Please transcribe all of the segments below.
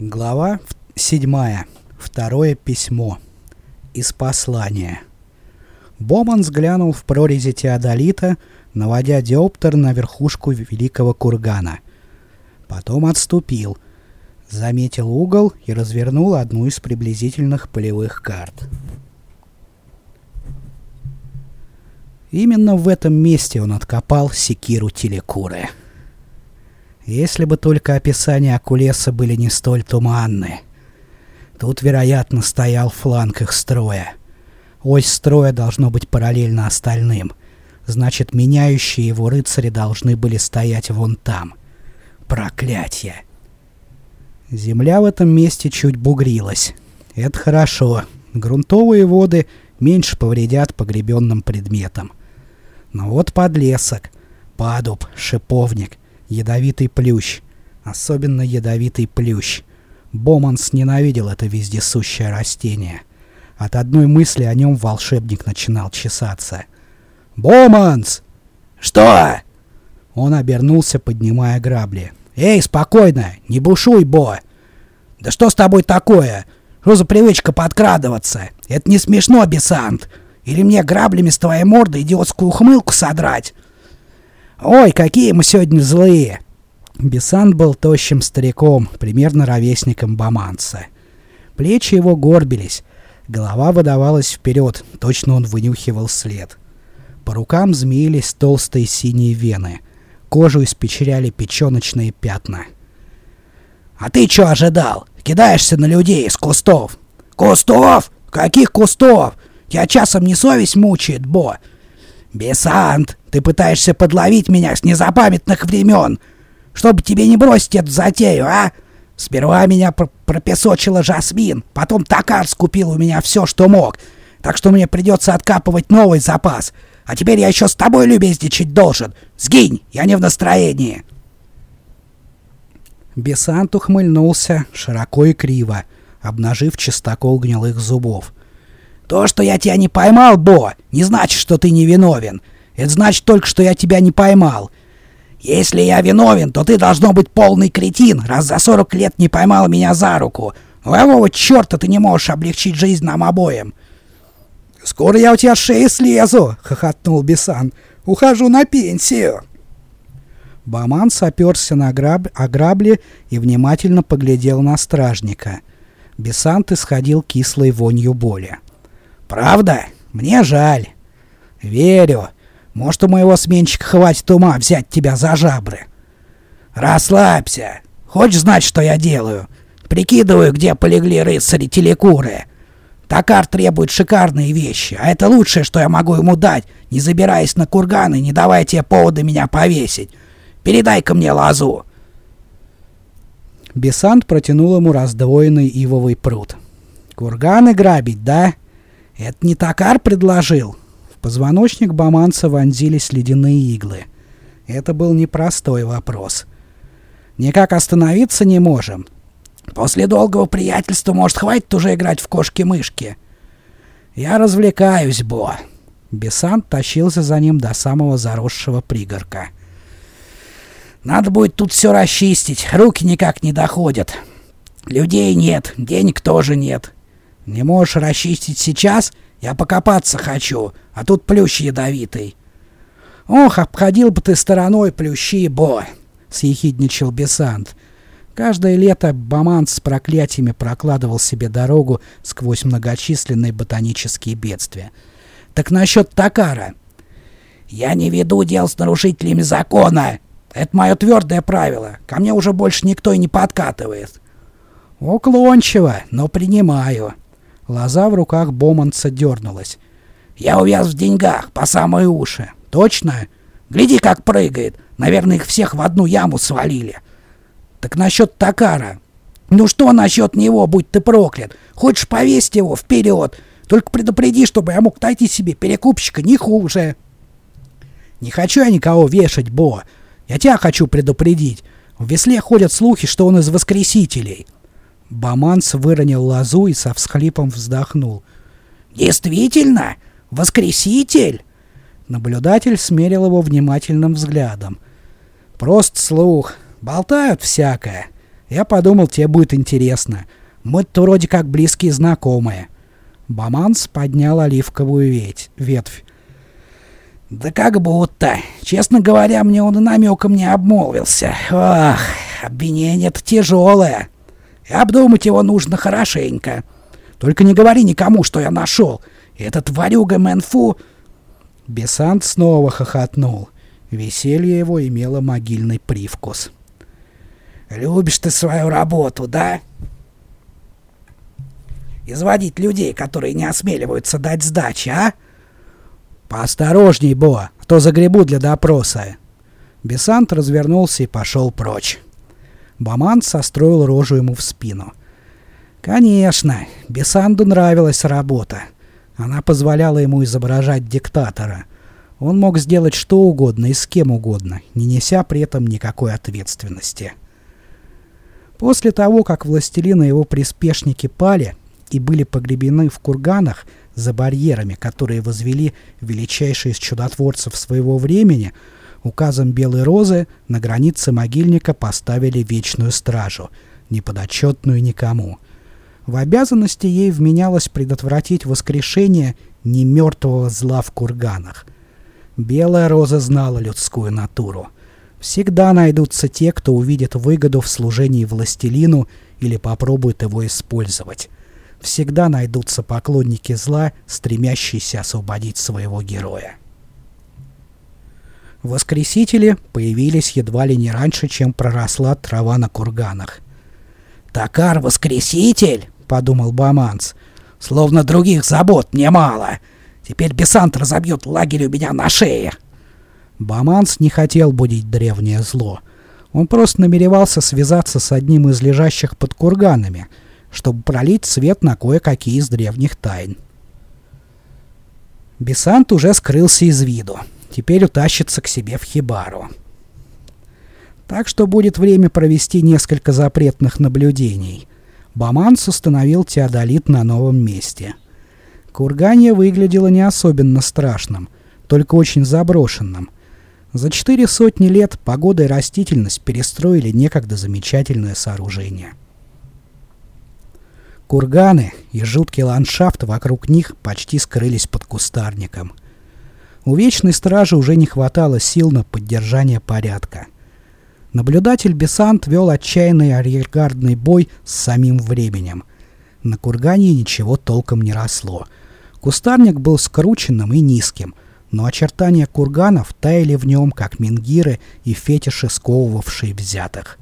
Глава 7. Второе письмо. Из послания. Боман взглянул в прорези теодолита, наводя диоптер на верхушку великого кургана. Потом отступил, заметил угол и развернул одну из приблизительных полевых карт. Именно в этом месте он откопал секиру Телекуры. Если бы только описания Акулеса были не столь туманны. Тут, вероятно, стоял фланг их строя. Ось строя должно быть параллельно остальным. Значит, меняющие его рыцари должны были стоять вон там. Проклятье! Земля в этом месте чуть бугрилась. Это хорошо. Грунтовые воды меньше повредят погребенным предметам. Но вот подлесок, падуб, шиповник — Ядовитый плющ. Особенно ядовитый плющ. Боманс ненавидел это вездесущее растение. От одной мысли о нем волшебник начинал чесаться. «Боманс!» «Что?» Он обернулся, поднимая грабли. «Эй, спокойно! Не бушуй, Бо!» «Да что с тобой такое? Что за привычка подкрадываться? Это не смешно, Бесант! Или мне граблями с твоей морды идиотскую ухмылку содрать?» «Ой, какие мы сегодня злые!» Бесант был тощим стариком, примерно ровесником Баманца. Плечи его горбились, голова выдавалась вперед, точно он вынюхивал след. По рукам змеились толстые синие вены, кожу испечеряли печеночные пятна. «А ты что ожидал? Кидаешься на людей из кустов!» «Кустов? Каких кустов? Тебя часом не совесть мучает, Бо?» «Бесант, ты пытаешься подловить меня с незапамятных времен, чтобы тебе не бросить эту затею, а? Сперва меня пр пропесочила Жасмин, потом Токар скупил у меня все, что мог, так что мне придется откапывать новый запас. А теперь я еще с тобой любезничать должен. Сгинь, я не в настроении». Бесант ухмыльнулся широко и криво, обнажив чистокол гнилых зубов. То, что я тебя не поймал, Бо, не значит, что ты не виновен. Это значит только, что я тебя не поймал. Если я виновен, то ты должно быть полный кретин, раз за 40 лет не поймал меня за руку. Ну какого черта ты не можешь облегчить жизнь нам обоим? «Скоро я у тебя с шеи слезу!» — хохотнул Бисан. «Ухожу на пенсию!» Баман соперся на граб... о грабли и внимательно поглядел на стражника. Бесант исходил кислой вонью боли. Правда? Мне жаль. Верю. Может, у моего сменщика хватит ума взять тебя за жабры. Расслабься. Хочешь знать, что я делаю? Прикидываю, где полегли рыцари телекуры. Токар требует шикарные вещи, а это лучшее, что я могу ему дать, не забираясь на курган и не давая тебе повода меня повесить. Передай-ка мне лазу. Бесант протянул ему раздвоенный ивовый пруд. «Курганы грабить, да?» «Это не Токар предложил?» В позвоночник Баманца вонзились ледяные иглы. Это был непростой вопрос. «Никак остановиться не можем?» «После долгого приятельства, может, хватит уже играть в кошки-мышки?» «Я развлекаюсь, Бо!» Бесант тащился за ним до самого заросшего пригорка. «Надо будет тут все расчистить, руки никак не доходят. Людей нет, денег тоже нет. Не можешь расчистить сейчас? Я покопаться хочу, а тут плющ ядовитый. Ох, обходил бы ты стороной плющи, бо, съехидничал Бесант. Каждое лето Баман с проклятиями прокладывал себе дорогу сквозь многочисленные ботанические бедствия. Так насчет Такара. Я не веду дел с нарушителями закона. Это мое твердое правило. Ко мне уже больше никто и не подкатывает. Уклончиво, но принимаю. Лоза в руках Боманца дернулась. «Я увяз в деньгах, по самые уши. Точно? Гляди, как прыгает. Наверное, их всех в одну яму свалили. Так насчет Такара. Ну что насчет него, будь ты проклят? Хочешь повесить его вперед? Только предупреди, чтобы я мог найти себе перекупщика не хуже». «Не хочу я никого вешать, Бо. Я тебя хочу предупредить. В весле ходят слухи, что он из воскресителей». Баманс выронил лозу и со всхлипом вздохнул. «Действительно? Воскреситель?» Наблюдатель смерил его внимательным взглядом. «Прост слух. Болтают всякое. Я подумал, тебе будет интересно. Мы-то вроде как близкие знакомые. Баманс поднял оливковую веть, ветвь. «Да как будто. Честно говоря, мне он и намеком не обмолвился. Ах, обвинение-то тяжелое. И обдумать его нужно хорошенько. Только не говори никому, что я нашел. Этот варюга Мэнфу...» Бесант снова хохотнул. Веселье его имело могильный привкус. «Любишь ты свою работу, да?» «Изводить людей, которые не осмеливаются дать сдачи, а?» «Поосторожней, Бо, а то загребу для допроса». Бесант развернулся и пошел прочь. Баман состроил рожу ему в спину. Конечно, Бесанду нравилась работа. Она позволяла ему изображать диктатора. Он мог сделать что угодно и с кем угодно, не неся при этом никакой ответственности. После того, как властелины и его приспешники пали и были погребены в курганах за барьерами, которые возвели величайшие из чудотворцев своего времени, указом Белой Розы на границе могильника поставили вечную стражу, неподотчетную никому. В обязанности ей вменялось предотвратить воскрешение немертвого зла в курганах. Белая Роза знала людскую натуру. Всегда найдутся те, кто увидит выгоду в служении властелину или попробует его использовать. Всегда найдутся поклонники зла, стремящиеся освободить своего героя. Воскресители появились едва ли не раньше, чем проросла трава на курганах. «Такар Воскреситель!» — подумал Баманс. «Словно других забот немало. Теперь Бесант разобьет лагерь у меня на шее!» Баманс не хотел будить древнее зло. Он просто намеревался связаться с одним из лежащих под курганами, чтобы пролить свет на кое-какие из древних тайн. Бесант уже скрылся из виду. Теперь утащится к себе в хибару. Так что будет время провести несколько запретных наблюдений. Баманс установил теодолит на новом месте. Кургание выглядело не особенно страшным, только очень заброшенным. За четыре сотни лет погода и растительность перестроили некогда замечательное сооружение. Курганы и жуткий ландшафт вокруг них почти скрылись под кустарником. У Вечной Стражи уже не хватало сил на поддержание порядка. Наблюдатель Бесант вел отчаянный арьергардный бой с самим временем. На кургане ничего толком не росло. Кустарник был скрученным и низким — но очертания курганов таяли в нем, как мингиры и фетиши, сковывавшие взятых.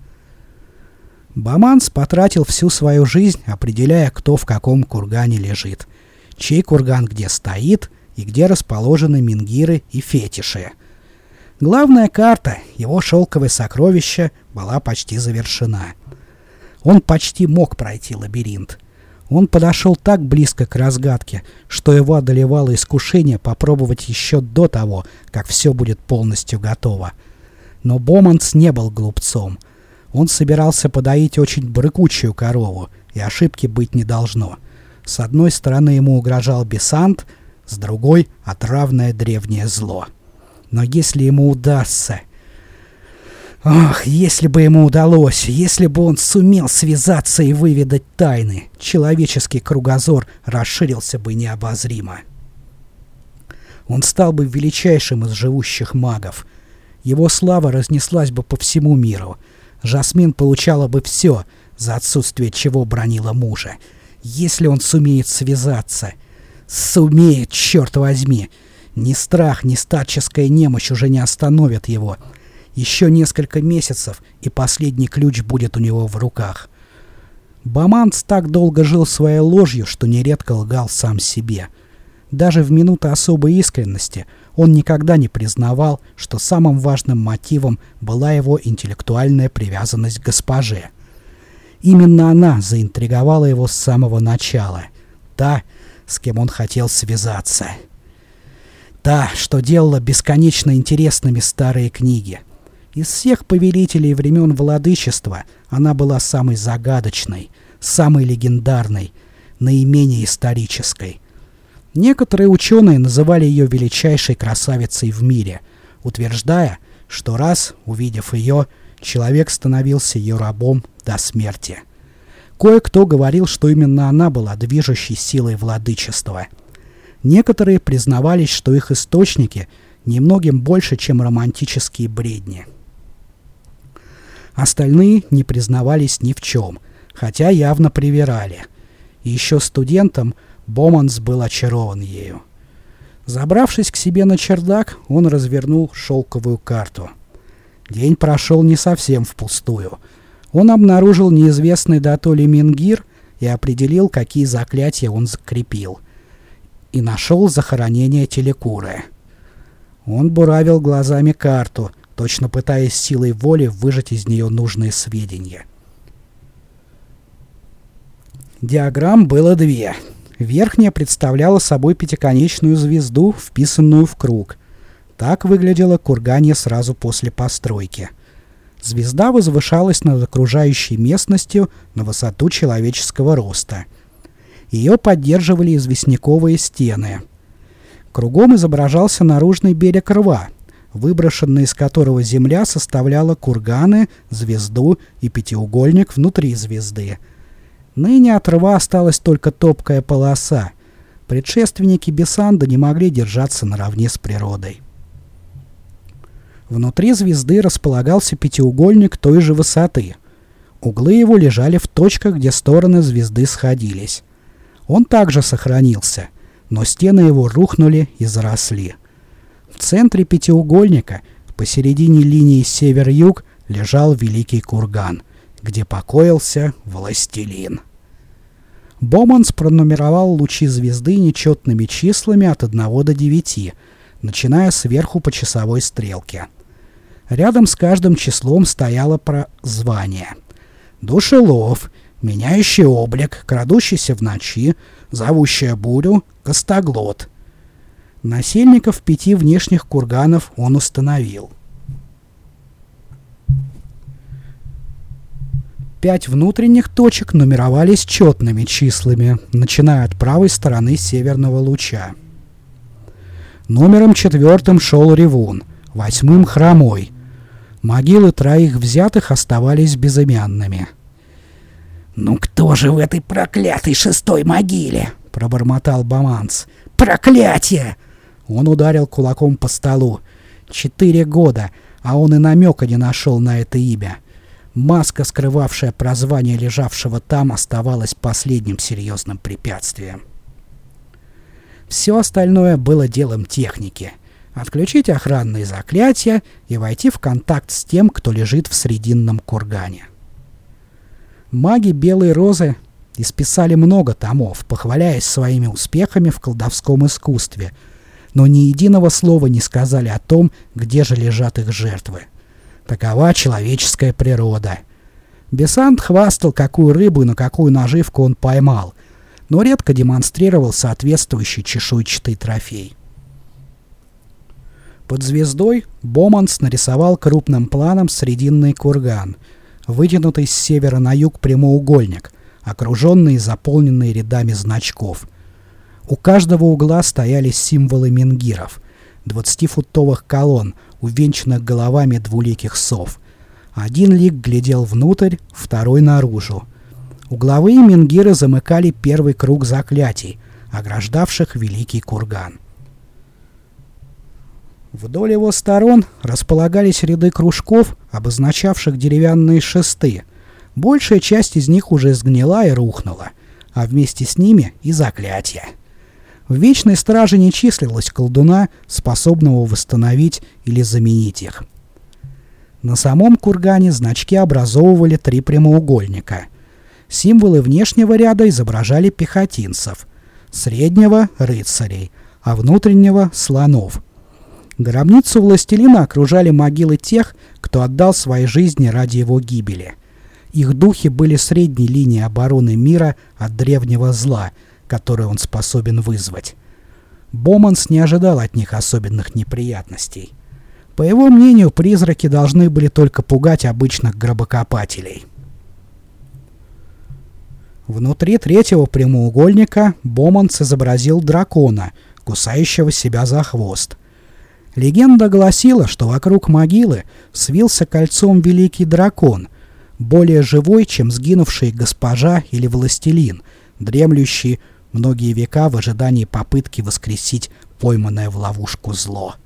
Баманс потратил всю свою жизнь, определяя, кто в каком кургане лежит, чей курган где стоит и где расположены мингиры и фетиши. Главная карта, его шелковое сокровище, была почти завершена. Он почти мог пройти лабиринт. Он подошел так близко к разгадке, что его одолевало искушение попробовать еще до того, как все будет полностью готово. Но Боманс не был глупцом. Он собирался подоить очень брыкучую корову, и ошибки быть не должно. С одной стороны ему угрожал Бесант, с другой — отравное древнее зло. Но если ему удастся... Ах, если бы ему удалось, если бы он сумел связаться и выведать тайны, человеческий кругозор расширился бы необозримо. Он стал бы величайшим из живущих магов. Его слава разнеслась бы по всему миру. Жасмин получала бы все, за отсутствие чего бронила мужа. Если он сумеет связаться. Сумеет, черт возьми! Ни страх, ни старческая немощь уже не остановят его — еще несколько месяцев, и последний ключ будет у него в руках. Баманц так долго жил своей ложью, что нередко лгал сам себе. Даже в минуты особой искренности он никогда не признавал, что самым важным мотивом была его интеллектуальная привязанность к госпоже. Именно она заинтриговала его с самого начала. Та, с кем он хотел связаться. Та, что делала бесконечно интересными старые книги. Из всех повелителей времен владычества она была самой загадочной, самой легендарной, наименее исторической. Некоторые ученые называли ее величайшей красавицей в мире, утверждая, что раз, увидев ее, человек становился ее рабом до смерти. Кое-кто говорил, что именно она была движущей силой владычества. Некоторые признавались, что их источники немногим больше, чем романтические бредни. Остальные не признавались ни в чем, хотя явно привирали. И еще студентом Боманс был очарован ею. Забравшись к себе на чердак, он развернул шелковую карту. День прошел не совсем впустую. Он обнаружил неизвестный Датоли Мингир и определил, какие заклятия он закрепил. И нашел захоронение Телекуры. Он буравил глазами карту, точно пытаясь силой воли выжать из нее нужные сведения. Диаграмм было две. Верхняя представляла собой пятиконечную звезду, вписанную в круг. Так выглядело кургане сразу после постройки. Звезда возвышалась над окружающей местностью на высоту человеческого роста. Ее поддерживали известняковые стены. Кругом изображался наружный берег рва, выброшенная из которого земля составляла курганы, звезду и пятиугольник внутри звезды. Ныне от рва осталась только топкая полоса. Предшественники Бесанда не могли держаться наравне с природой. Внутри звезды располагался пятиугольник той же высоты. Углы его лежали в точках, где стороны звезды сходились. Он также сохранился, но стены его рухнули и заросли. В центре пятиугольника, посередине линии север-юг, лежал великий курган, где покоился властелин. Боманс пронумеровал лучи звезды нечетными числами от 1 до 9, начиная сверху по часовой стрелке. Рядом с каждым числом стояло прозвание. Душелов, меняющий облик, крадущийся в ночи, зовущая бурю, костоглот — Насельников пяти внешних курганов он установил. Пять внутренних точек нумеровались четными числами, начиная от правой стороны северного луча. Номером четвертым шел Ревун, восьмым — Хромой. Могилы троих взятых оставались безымянными. «Ну кто же в этой проклятой шестой могиле?» — пробормотал Баманс. «Проклятие! Он ударил кулаком по столу. Четыре года, а он и намека не нашел на это имя. Маска, скрывавшая прозвание лежавшего там, оставалась последним серьезным препятствием. Все остальное было делом техники. Отключить охранные заклятия и войти в контакт с тем, кто лежит в срединном кургане. Маги Белой Розы исписали много томов, похваляясь своими успехами в колдовском искусстве — но ни единого слова не сказали о том, где же лежат их жертвы. Такова человеческая природа. Бесант хвастал, какую рыбу и на какую наживку он поймал, но редко демонстрировал соответствующий чешуйчатый трофей. Под звездой Боманс нарисовал крупным планом срединный курган, вытянутый с севера на юг прямоугольник, окруженный и заполненный рядами значков – у каждого угла стояли символы менгиров, 20-футовых колонн, увенчанных головами двуликих сов. Один лик глядел внутрь, второй наружу. Угловые менгиры замыкали первый круг заклятий, ограждавших великий курган. Вдоль его сторон располагались ряды кружков, обозначавших деревянные шесты. Большая часть из них уже сгнила и рухнула, а вместе с ними и заклятия. В Вечной Страже не числилось колдуна, способного восстановить или заменить их. На самом кургане значки образовывали три прямоугольника. Символы внешнего ряда изображали пехотинцев, среднего — рыцарей, а внутреннего — слонов. Гробницу властелина окружали могилы тех, кто отдал свои жизни ради его гибели. Их духи были средней линией обороны мира от древнего зла — которые он способен вызвать. Боманс не ожидал от них особенных неприятностей. По его мнению, призраки должны были только пугать обычных гробокопателей. Внутри третьего прямоугольника Боманс изобразил дракона, кусающего себя за хвост. Легенда гласила, что вокруг могилы свился кольцом великий дракон, более живой, чем сгинувший госпожа или властелин, дремлющий многие века в ожидании попытки воскресить пойманное в ловушку зло.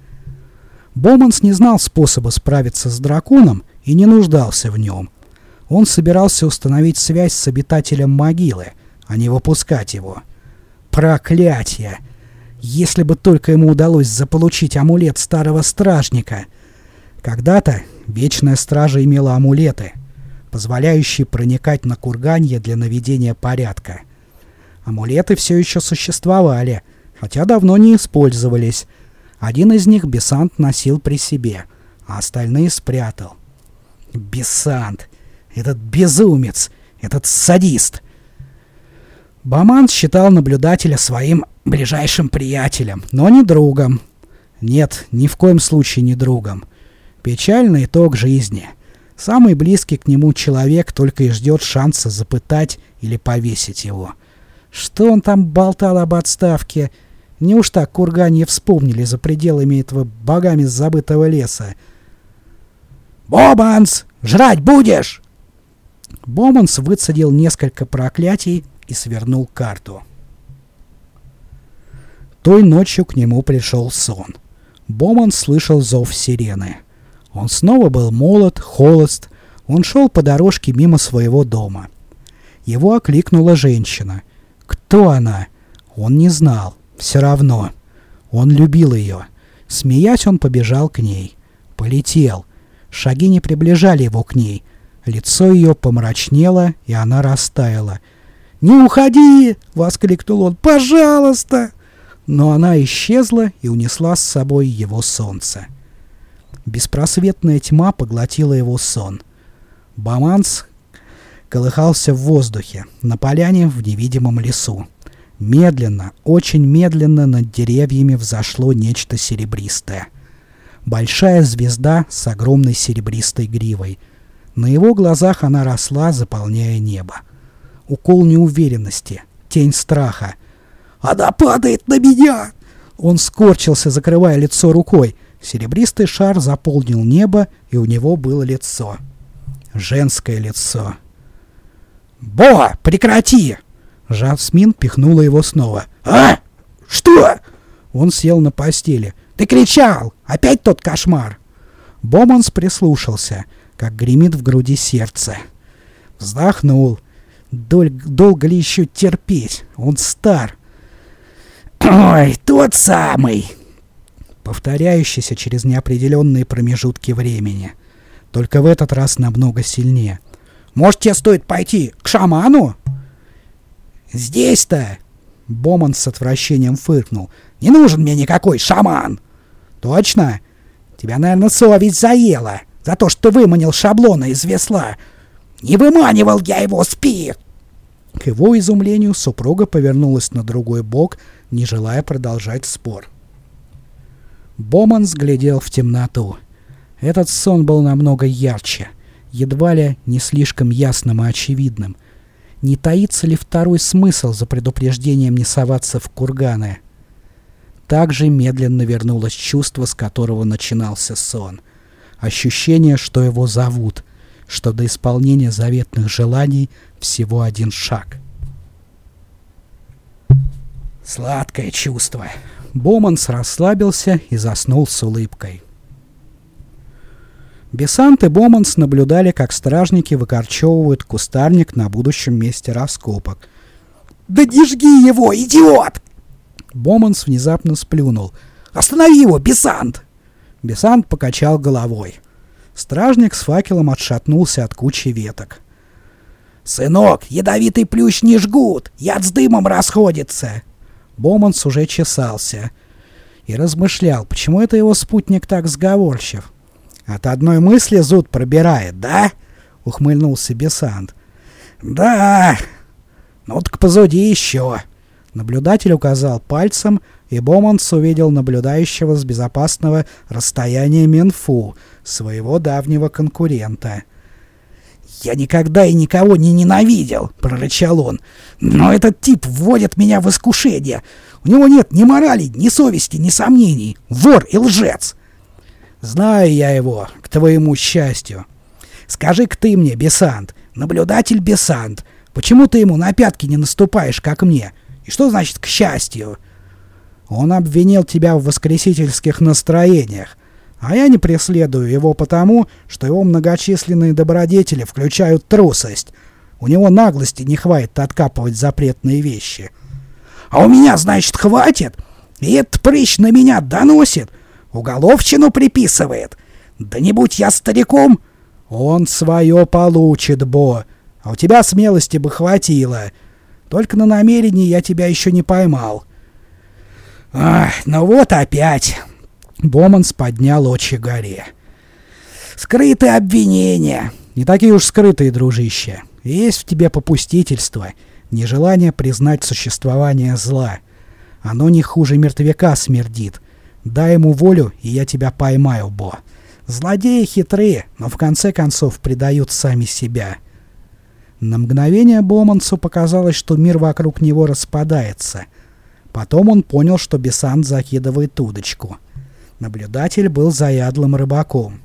Боманс не знал способа справиться с драконом и не нуждался в нем. Он собирался установить связь с обитателем могилы, а не выпускать его. Проклятие! Если бы только ему удалось заполучить амулет старого стражника. Когда-то Вечная Стража имела амулеты, позволяющие проникать на курганье для наведения порядка. Амулеты все еще существовали, хотя давно не использовались. Один из них Бесант носил при себе, а остальные спрятал. Бесант! Этот безумец! Этот садист! Баман считал наблюдателя своим ближайшим приятелем, но не другом. Нет, ни в коем случае не другом. Печальный итог жизни. Самый близкий к нему человек только и ждет шанса запытать или повесить его. Что он там болтал об отставке? Неужто кургане вспомнили за пределами этого богами забытого леса? «Бобанс! Жрать будешь?» Боманс выцедил несколько проклятий и свернул карту. Той ночью к нему пришел сон. Боман слышал зов сирены. Он снова был молод, холост. Он шел по дорожке мимо своего дома. Его окликнула женщина. Кто она? Он не знал. Все равно. Он любил ее. Смеясь, он побежал к ней. Полетел. Шаги не приближали его к ней. Лицо ее помрачнело, и она растаяла. «Не уходи!» — воскликнул он. «Пожалуйста!» Но она исчезла и унесла с собой его солнце. Беспросветная тьма поглотила его сон. Баманс колыхался в воздухе, на поляне в невидимом лесу. Медленно, очень медленно над деревьями взошло нечто серебристое. Большая звезда с огромной серебристой гривой. На его глазах она росла, заполняя небо. Укол неуверенности, тень страха. «Она падает на меня!» Он скорчился, закрывая лицо рукой. Серебристый шар заполнил небо, и у него было лицо. Женское лицо. «Бо, прекрати!» Жасмин пихнула его снова. «А? Что?» Он сел на постели. «Ты кричал! Опять тот кошмар!» Боманс прислушался, как гремит в груди сердце. Вздохнул. Доль, долго ли еще терпеть? Он стар. «Ой, тот самый!» Повторяющийся через неопределенные промежутки времени. Только в этот раз намного сильнее. «Может, тебе стоит пойти к шаману?» «Здесь-то!» Боман с отвращением фыркнул. «Не нужен мне никакой шаман!» «Точно? Тебя, наверное, совесть заела за то, что выманил шаблона из весла. Не выманивал я его, спи!» К его изумлению супруга повернулась на другой бок, не желая продолжать спор. Боман взглядел в темноту. Этот сон был намного ярче, едва ли не слишком ясным и очевидным — не таится ли второй смысл за предупреждением не соваться в курганы? Также медленно вернулось чувство, с которого начинался сон. Ощущение, что его зовут, что до исполнения заветных желаний всего один шаг. Сладкое чувство. Боманс расслабился и заснул с улыбкой. Бесант и Боманс наблюдали, как стражники выкорчевывают кустарник на будущем месте раскопок. «Да не жги его, идиот!» Боманс внезапно сплюнул. «Останови его, Бесант!» Бесант покачал головой. Стражник с факелом отшатнулся от кучи веток. «Сынок, ядовитый плющ не жгут! Яд с дымом расходится!» Боманс уже чесался и размышлял, почему это его спутник так сговорчив. От одной мысли зуд пробирает, да? Ухмыльнулся Бесант. Да. Ну так позуди еще. Наблюдатель указал пальцем, и Боманс увидел наблюдающего с безопасного расстояния Минфу, своего давнего конкурента. «Я никогда и никого не ненавидел!» — прорычал он. «Но этот тип вводит меня в искушение. У него нет ни морали, ни совести, ни сомнений. Вор и лжец!» Знаю я его, к твоему счастью. Скажи-ка ты мне, Бесант, наблюдатель Бесант, почему ты ему на пятки не наступаешь, как мне? И что значит «к счастью»? Он обвинил тебя в воскресительских настроениях, а я не преследую его потому, что его многочисленные добродетели включают трусость. У него наглости не хватит откапывать запретные вещи. А у меня, значит, хватит? И этот прыщ на меня доносит, уголовщину приписывает. Да не будь я стариком, он свое получит, Бо. А у тебя смелости бы хватило. Только на намерении я тебя еще не поймал. Ах, ну вот опять. Боманс поднял очи горе. Скрытые обвинения. Не такие уж скрытые, дружище. Есть в тебе попустительство, нежелание признать существование зла. Оно не хуже мертвяка смердит. Дай ему волю, и я тебя поймаю, Бо. Злодеи хитрые, но в конце концов предают сами себя. На мгновение Бомансу показалось, что мир вокруг него распадается. Потом он понял, что Бесант закидывает удочку. Наблюдатель был заядлым рыбаком.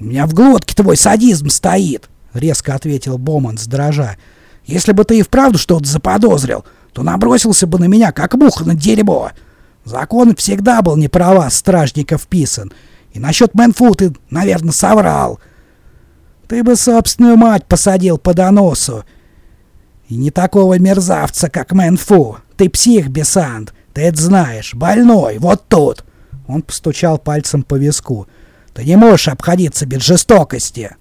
«У меня в глотке твой садизм стоит!» — резко ответил Боманс, дрожа. «Если бы ты и вправду что-то заподозрил, то набросился бы на меня, как муха на дерьмо. Закон всегда был не права стражников писан, и насчет Мэнфу ты, наверное, соврал. Ты бы собственную мать посадил по доносу. И не такого мерзавца, как Мэнфу. Ты псих, Бесант. Ты это знаешь. Больной. Вот тут. Он постучал пальцем по виску. Ты не можешь обходиться без жестокости.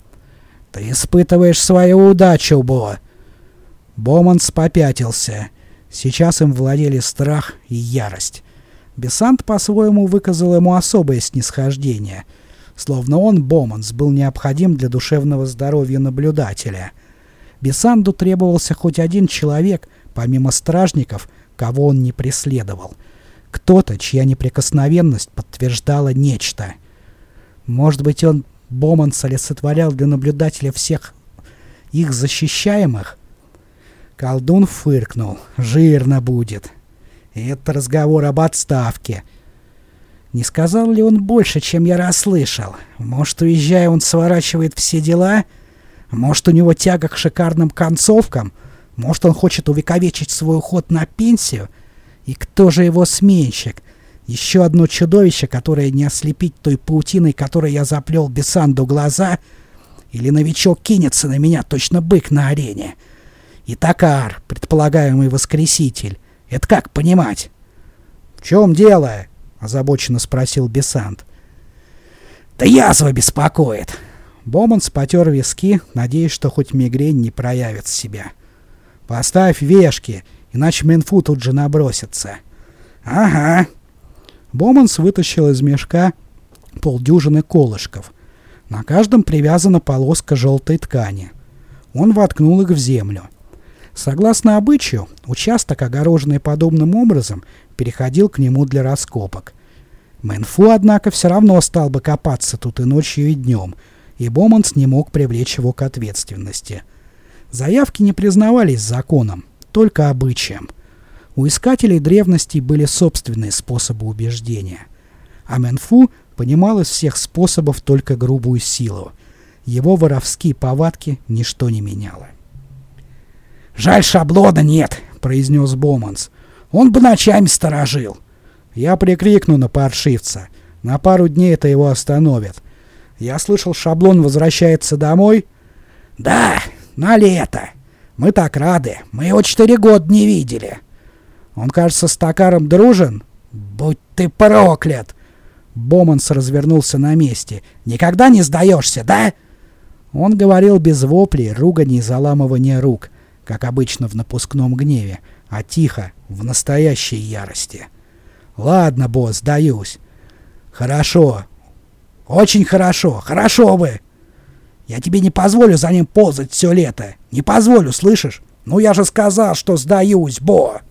Ты испытываешь свою удачу, Бо. Боманс попятился. Сейчас им владели страх и ярость. Бесант по-своему выказал ему особое снисхождение, словно он, Боманс, был необходим для душевного здоровья наблюдателя. Бесанду требовался хоть один человек, помимо стражников, кого он не преследовал. Кто-то, чья неприкосновенность подтверждала нечто. Может быть, он, Боманс, олицетворял для наблюдателя всех их защищаемых? Колдун фыркнул. «Жирно будет». Это разговор об отставке. Не сказал ли он больше, чем я расслышал? Может, уезжая, он сворачивает все дела? Может, у него тяга к шикарным концовкам? Может, он хочет увековечить свой уход на пенсию? И кто же его сменщик? Еще одно чудовище, которое не ослепить той паутиной, которой я заплел Бесанду глаза? Или новичок кинется на меня, точно бык на арене? И Такар, предполагаемый воскреситель. Это как понимать? В чем дело? озабоченно спросил Бесант. Да язва беспокоит. Боманс потер виски, надеясь, что хоть мигрень не проявит себя. Поставь вешки, иначе Менфу тут же набросится. Ага. Боманс вытащил из мешка полдюжины колышков. На каждом привязана полоска желтой ткани. Он воткнул их в землю. Согласно обычаю, участок, огороженный подобным образом, переходил к нему для раскопок. Мэнфу, однако, все равно стал бы копаться тут и ночью, и днем, и Боманс не мог привлечь его к ответственности. Заявки не признавались законом, только обычаем. У искателей древностей были собственные способы убеждения. А Мэнфу понимал из всех способов только грубую силу. Его воровские повадки ничто не меняло. «Жаль, шаблона нет», — произнес Боманс. «Он бы ночами сторожил». Я прикрикну на паршивца. На пару дней это его остановит. Я слышал, шаблон возвращается домой. «Да, на лето. Мы так рады. Мы его четыре года не видели». «Он, кажется, с Токаром дружен?» «Будь ты проклят!» Боманс развернулся на месте. «Никогда не сдаешься, да?» Он говорил без воплей, ругани и заламывания рук как обычно в напускном гневе, а тихо, в настоящей ярости. «Ладно, босс, сдаюсь. Хорошо. Очень хорошо. Хорошо бы. Я тебе не позволю за ним ползать все лето. Не позволю, слышишь? Ну я же сказал, что сдаюсь, Бо!»